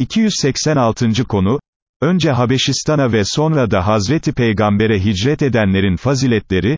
286. konu, önce Habeşistan'a ve sonra da Hazreti Peygamber'e hicret edenlerin faziletleri,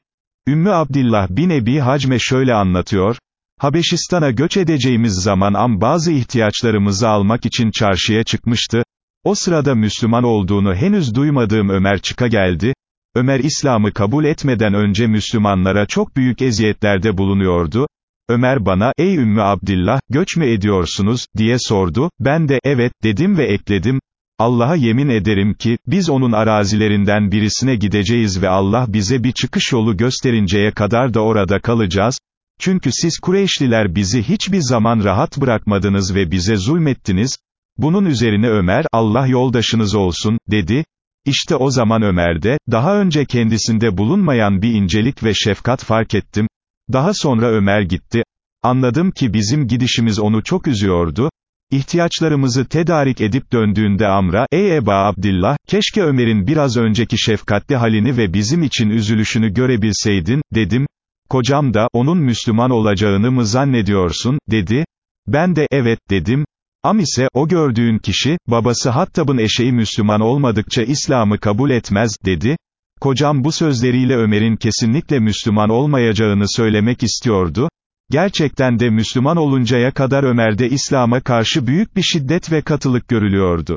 Ümmü Abdillah bin Ebi Hacme şöyle anlatıyor, Habeşistan'a göç edeceğimiz zaman am bazı ihtiyaçlarımızı almak için çarşıya çıkmıştı, o sırada Müslüman olduğunu henüz duymadığım Ömer çıka geldi, Ömer İslam'ı kabul etmeden önce Müslümanlara çok büyük eziyetlerde bulunuyordu, Ömer bana, ey Ümmü Abdillah, göç mü ediyorsunuz, diye sordu, ben de, evet, dedim ve ekledim, Allah'a yemin ederim ki, biz onun arazilerinden birisine gideceğiz ve Allah bize bir çıkış yolu gösterinceye kadar da orada kalacağız, çünkü siz Kureyşliler bizi hiçbir zaman rahat bırakmadınız ve bize zulmettiniz, bunun üzerine Ömer, Allah yoldaşınız olsun, dedi, İşte o zaman Ömer'de, daha önce kendisinde bulunmayan bir incelik ve şefkat fark ettim, daha sonra Ömer gitti, anladım ki bizim gidişimiz onu çok üzüyordu, İhtiyaçlarımızı tedarik edip döndüğünde Amr'a, ey Eba Abdillah, keşke Ömer'in biraz önceki şefkatli halini ve bizim için üzülüşünü görebilseydin, dedim, kocam da, onun Müslüman olacağını mı zannediyorsun, dedi, ben de, evet, dedim, Am ise, o gördüğün kişi, babası Hattab'ın eşeği Müslüman olmadıkça İslam'ı kabul etmez, dedi, kocam bu sözleriyle Ömer'in kesinlikle Müslüman olmayacağını söylemek istiyordu, Gerçekten de Müslüman oluncaya kadar Ömer'de İslam'a karşı büyük bir şiddet ve katılık görülüyordu.